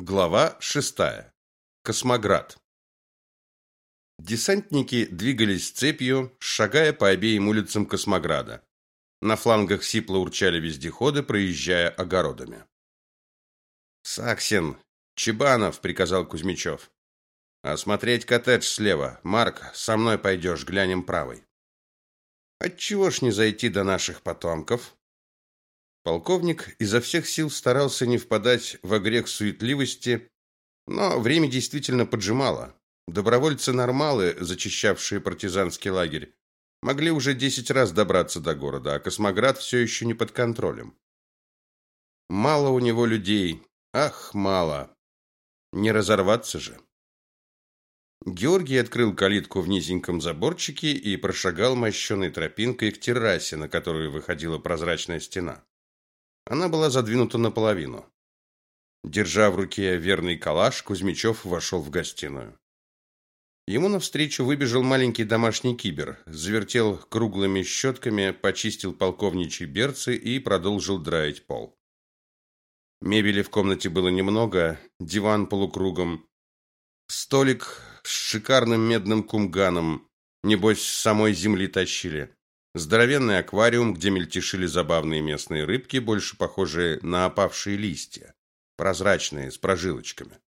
Глава шестая. Космоград. Десантники двигались цепью, шагая по обеим улицам Космограда. На флангах сипло урчали вездеходы, проезжая огородами. «Саксин! Чебанов!» — приказал Кузьмичев. «Осмотреть коттедж слева. Марк, со мной пойдешь, глянем правой». «Отчего ж не зайти до наших потомков?» Полковник изо всех сил старался не впадать в грех суетливости, но время действительно поджимало. Добровольцы-нормалы, зачищавшие партизанский лагерь, могли уже десять раз добраться до города, а Космоград все еще не под контролем. Мало у него людей. Ах, мало. Не разорваться же. Георгий открыл калитку в низеньком заборчике и прошагал мощеной тропинкой к террасе, на которую выходила прозрачная стена. Она была задвинута наполовину. Держа в руке верный калаш, Кузьмичев вошел в гостиную. Ему навстречу выбежал маленький домашний кибер, завертел круглыми щетками, почистил полковничьи берцы и продолжил драить пол. Мебели в комнате было немного, диван полукругом, столик с шикарным медным кумганом, небось, с самой земли тащили. Здоровенный аквариум, где мельтешили забавные местные рыбки, больше похожие на опавшие листья, прозрачные, с прожилочками.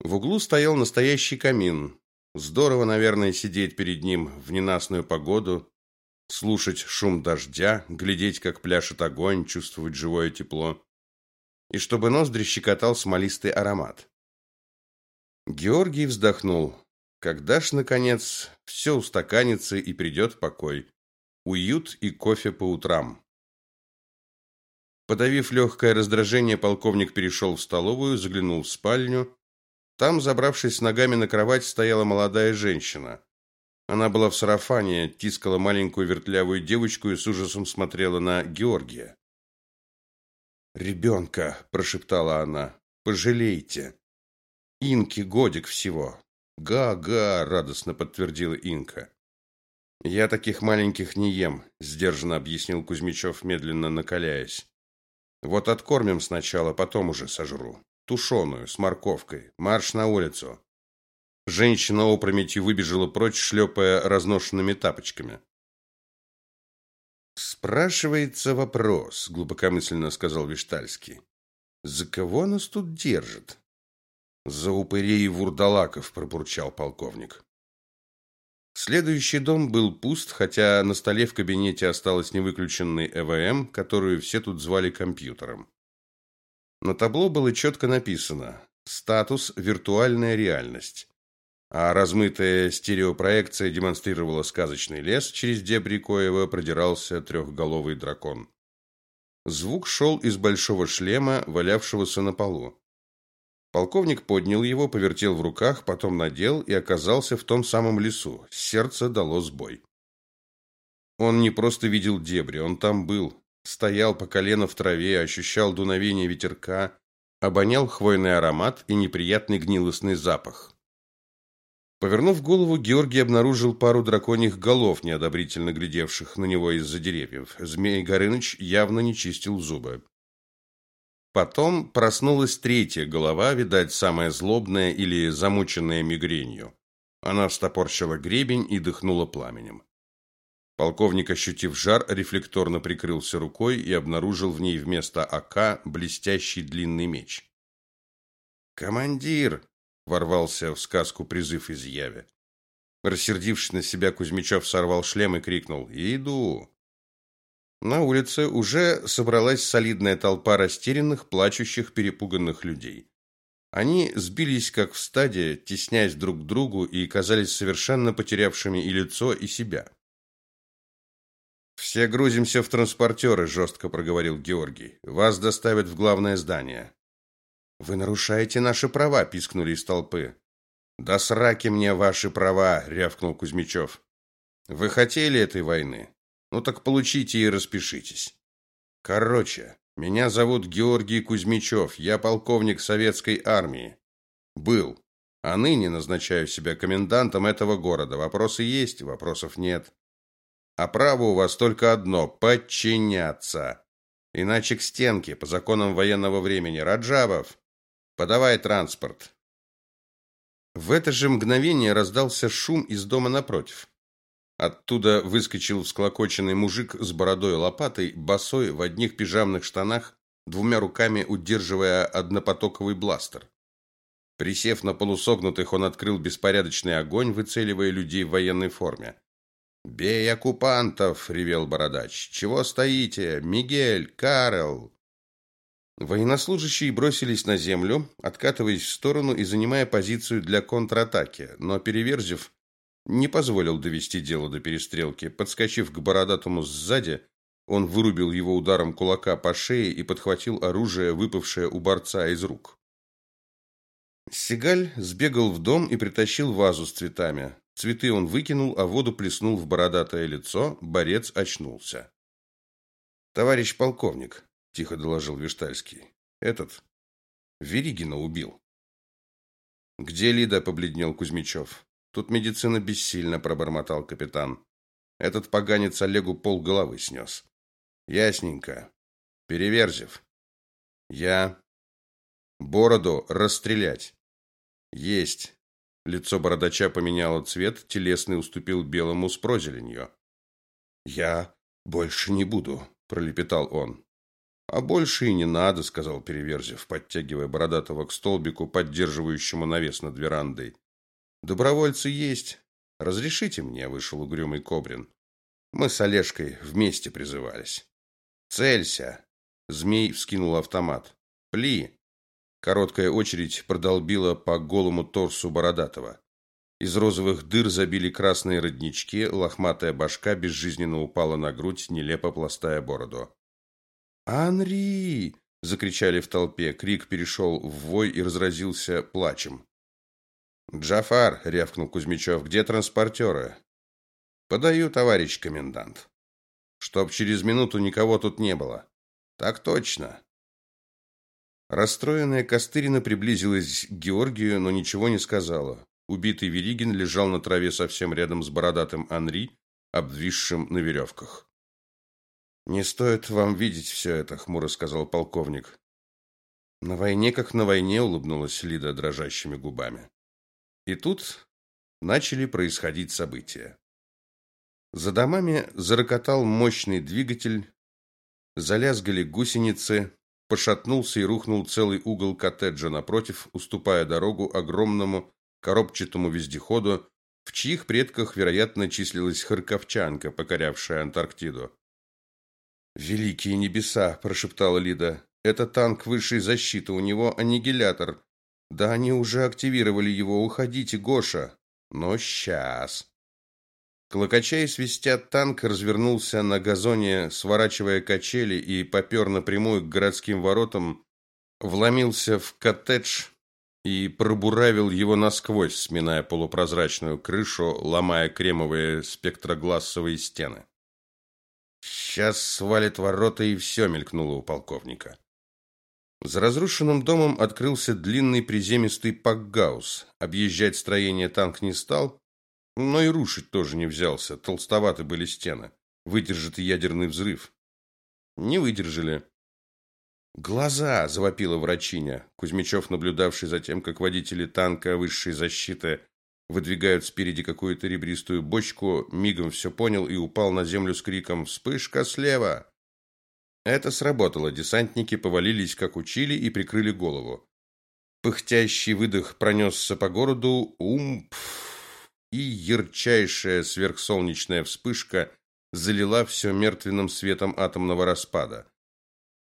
В углу стоял настоящий камин. Здорово, наверное, сидеть перед ним в ненастную погоду, слушать шум дождя, глядеть, как пляшет огонь, чувствовать живое тепло. И чтобы ноздри щекотал смолистый аромат. Георгий вздохнул. Когда ж, наконец, все устаканится и придет покой? Уют и кофе по утрам. Подавив легкое раздражение, полковник перешел в столовую, заглянул в спальню. Там, забравшись ногами на кровать, стояла молодая женщина. Она была в сарафане, тискала маленькую вертлявую девочку и с ужасом смотрела на Георгия. «Ребенка!» – прошептала она. «Пожалейте! Инки годик всего, «Га-га!» – радостно подтвердила Инка. «Я таких маленьких не ем», – сдержанно объяснил Кузьмичев, медленно накаляясь. «Вот откормим сначала, потом уже сожру. Тушеную, с морковкой. Марш на улицу». Женщина опрометью выбежала прочь, шлепая разношенными тапочками. «Спрашивается вопрос», — глубокомысленно сказал Виштальский. «За кого нас тут держат?» За упырей и вурдалаков, пробурчал полковник. Следующий дом был пуст, хотя на столе в кабинете осталась невыключенный ЭВМ, которую все тут звали компьютером. На табло было четко написано «Статус «Виртуальная реальность». А размытая стереопроекция демонстрировала сказочный лес, через дебри коего продирался трехголовый дракон. Звук шел из большого шлема, валявшегося на полу. Полковник поднял его, повертел в руках, потом надел и оказался в том самом лесу. Сердце дало сбой. Он не просто видел дебри, он там был. Стоял по колено в траве, ощущал дуновение ветерка, обонял хвойный аромат и неприятный гнилостный запах. Повернув голову, Георгий обнаружил пару драконьих голов, неодобрительно глядевших на него из-за деревьев. Змей Горыныч явно не чистил зубы. Потом проснулась третья голова, видать, самая злобная или замученная мигренью. Она встопорщила гребень и дыхнула пламенем. Полковник, ощутив жар, рефлекторно прикрылся рукой и обнаружил в ней вместо АК блестящий длинный меч. «Командир!» — ворвался в сказку призыв из яви. Рассердившись на себя, Кузьмичев сорвал шлем и крикнул «Иду!». На улице уже собралась солидная толпа растерянных, плачущих, перепуганных людей. Они сбились как в стаде, теснясь друг к другу и казались совершенно потерявшими и лицо, и себя. «Все грузимся в транспортеры», – жестко проговорил Георгий. «Вас доставят в главное здание». «Вы нарушаете наши права», – пискнули из толпы. «Да сраки мне ваши права», – рявкнул Кузьмичев. «Вы хотели этой войны? Ну так получите и распишитесь. Короче, меня зовут Георгий Кузьмичев, я полковник советской армии. Был. А ныне назначаю себя комендантом этого города. Вопросы есть, вопросов нет. А право у вас только одно подчиняться. Иначе к стенке по законам военного времени. Раджабов. Подавай транспорт. В это же мгновение раздался шум из дома напротив. Оттуда выскочил всклокоченный мужик с бородой и лопатой, босой в одних пижамных штанах, двумя руками удерживая однопотоковый бластер. Присев на полусогнутых, он открыл беспорядочный огонь, выцеливая людей в военной форме. «Бей оккупантов!» — ревел бородач. «Чего стоите? Мигель! Карл!» Военнослужащие бросились на землю, откатываясь в сторону и занимая позицию для контратаки, но Переверзев не позволил довести дело до перестрелки. Подскочив к бородатому сзади, он вырубил его ударом кулака по шее и подхватил оружие, выпавшее у борца из рук. Сигаль сбегал в дом и притащил вазу с цветами. Цветы он выкинул, а воду плеснул в бородатое лицо. Борец очнулся. Товарищ полковник, тихо доложил Виштальский. Этот Веригина убил. Где Лида, побледнел Кузьмичев. Тут медицина бессильна, пробормотал капитан. Этот поганец Олегу полголовы снес. Ясненько. Переверзев. Я бороду расстрелять. Есть. Лицо бородача поменяло цвет, телесный уступил белому с прозеленью. Я больше не буду, пролепетал он. А больше и не надо, сказал Переверзев, подтягивая бородатого к столбику, поддерживающему навес над верандой. Добровольцы есть. Разрешите мне, вышел угрюмый Кобрин. Мы с Олежкой вместе призывались. Целься. Змей вскинул автомат. Пли. Короткая очередь продолбила по голому торсу бородатого. Из розовых дыр забили красные роднички, лохматая башка безжизненно упала на грудь, нелепо пластая бороду. «Анри!» – закричали в толпе. Крик перешел в вой и разразился плачем. «Джафар!» – рявкнул Кузьмичев. «Где транспортеры?» «Подаю, товарищ комендант». «Чтоб через минуту никого тут не было». «Так точно». Расстроенная Костырина приблизилась к Георгию, но ничего не сказала. Убитый Веригин лежал на траве совсем рядом с бородатым Анри, обвисшим на веревках. «Не стоит вам видеть все это», — хмуро сказал полковник. «На войне, как на войне», — улыбнулась Лида дрожащими губами. И тут начали происходить события. За домами зарокотал мощный двигатель, залязгали гусеницы, пошатнулся и рухнул целый угол коттеджа напротив, уступая дорогу огромному коробчатому вездеходу, в чьих предках, вероятно, числилась харьковчанка, покорявшая Антарктиду. «Великие небеса!» – прошептала Лида. «Это танк высшей защиты, у него аннигилятор. Да они уже активировали его, уходите, Гоша!» «Но сейчас!» Клокоча и свистя танк развернулся на газоне, сворачивая качели и попер напрямую к городским воротам, вломился в коттедж и пробуравил его насквозь, сминая полупрозрачную крышу, ломая кремовые спектроглассовые стены. «Сейчас свалит ворота, и все», — мелькнуло у полковника. За разрушенным домом открылся длинный приземистый пакгаус. Объезжать строение танк не стал, но и рушить тоже не взялся. Толстоваты были стены. Выдержит ядерный взрыв. Не выдержали. «Глаза!» – завопила врачиня. Кузьмичев, наблюдавший за тем, как водители танка высшей защиты выдвигают спереди какую-то ребристую бочку, мигом все понял и упал на землю с криком «Вспышка слева!». Это сработало. Десантники повалились, как учили, и прикрыли голову. Пыхтящий выдох пронесся по городу. Умпф! и ярчайшая сверхсолнечная вспышка залила все мертвенным светом атомного распада.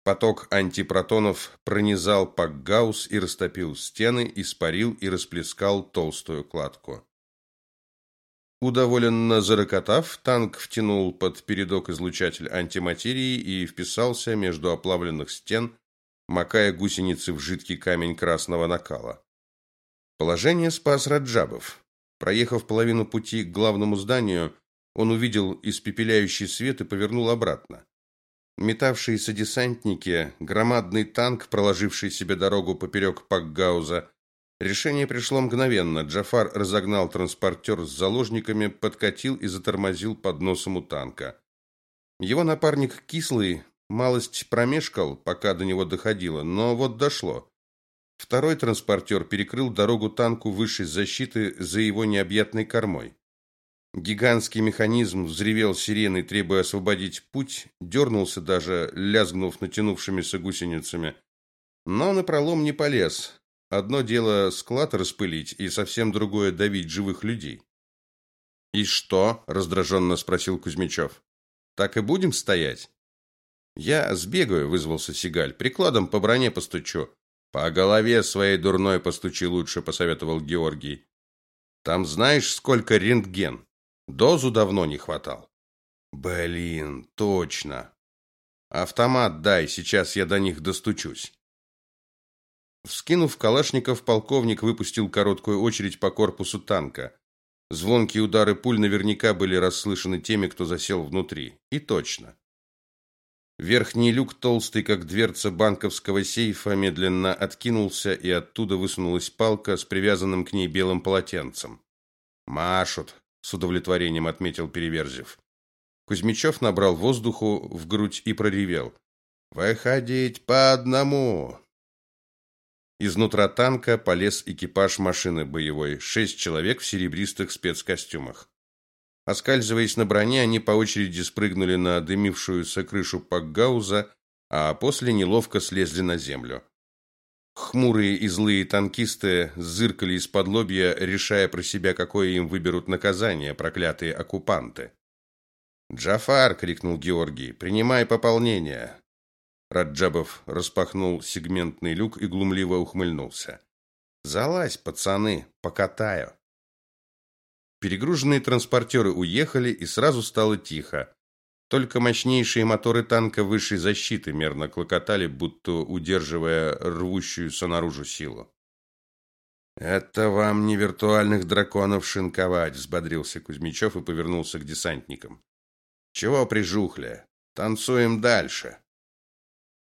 Поток антипротонов пронизал Пакгаус и растопил стены, испарил и расплескал толстую кладку. Удоволенно зарокотав, танк втянул под передок излучатель антиматерии и вписался между оплавленных стен, макая гусеницы в жидкий камень красного накала. Положение спас Раджабов. Проехав половину пути к главному зданию, он увидел испепеляющий свет и повернул обратно. Метавшиеся десантники, громадный танк, проложивший себе дорогу поперек Пакгауза. Решение пришло мгновенно. Джафар разогнал транспортер с заложниками, подкатил и затормозил под носом у танка. Его напарник Кислый малость промешкал, пока до него доходило, но вот дошло. Второй транспортер перекрыл дорогу танку высшей защиты за его необъятной кормой. Гигантский механизм взревел сиреной, требуя освободить путь, дернулся даже, лязгнув натянувшимися гусеницами. Но на пролом не полез. Одно дело склад распылить, и совсем другое давить живых людей. «И что?» – раздраженно спросил Кузьмичев. «Так и будем стоять?» «Я сбегаю», – вызвался Сигаль. «Прикладом по броне постучу». «По голове своей дурной постучи лучше», – посоветовал Георгий. «Там знаешь, сколько рентген? Дозу давно не хватал». «Блин, точно. Автомат дай, сейчас я до них достучусь». Вскинув калашников, полковник выпустил короткую очередь по корпусу танка. Звонкие удары пуль наверняка были расслышаны теми, кто засел внутри. И точно. Верхний люк, толстый как дверца банковского сейфа, медленно откинулся, и оттуда высунулась палка с привязанным к ней белым полотенцем. «Машут», — с удовлетворением отметил Переверзев. Кузьмичев набрал воздуху в грудь и проревел. «Выходить по одному!» Изнутра танка полез экипаж машины боевой, шесть человек в серебристых спецкостюмах. Оскальзываясь на броне, они по очереди спрыгнули на дымившуюся крышу пакгауза, а после неловко слезли на землю. Хмурые и злые танкисты зыркали из-под лобья, решая про себя, какое им выберут наказание, проклятые оккупанты. «Джафар!» — крикнул Георгий. «Принимай пополнение!» Раджабов распахнул сегментный люк и глумливо ухмыльнулся. «Залазь, пацаны, покатаю!» Перегруженные транспортеры уехали, и сразу стало тихо. Только мощнейшие моторы танка высшей защиты мерно клокотали, будто удерживая рвущуюся наружу силу. «Это вам не виртуальных драконов шинковать», — взбодрился Кузьмичев и повернулся к десантникам. «Чего прижухли? Танцуем дальше».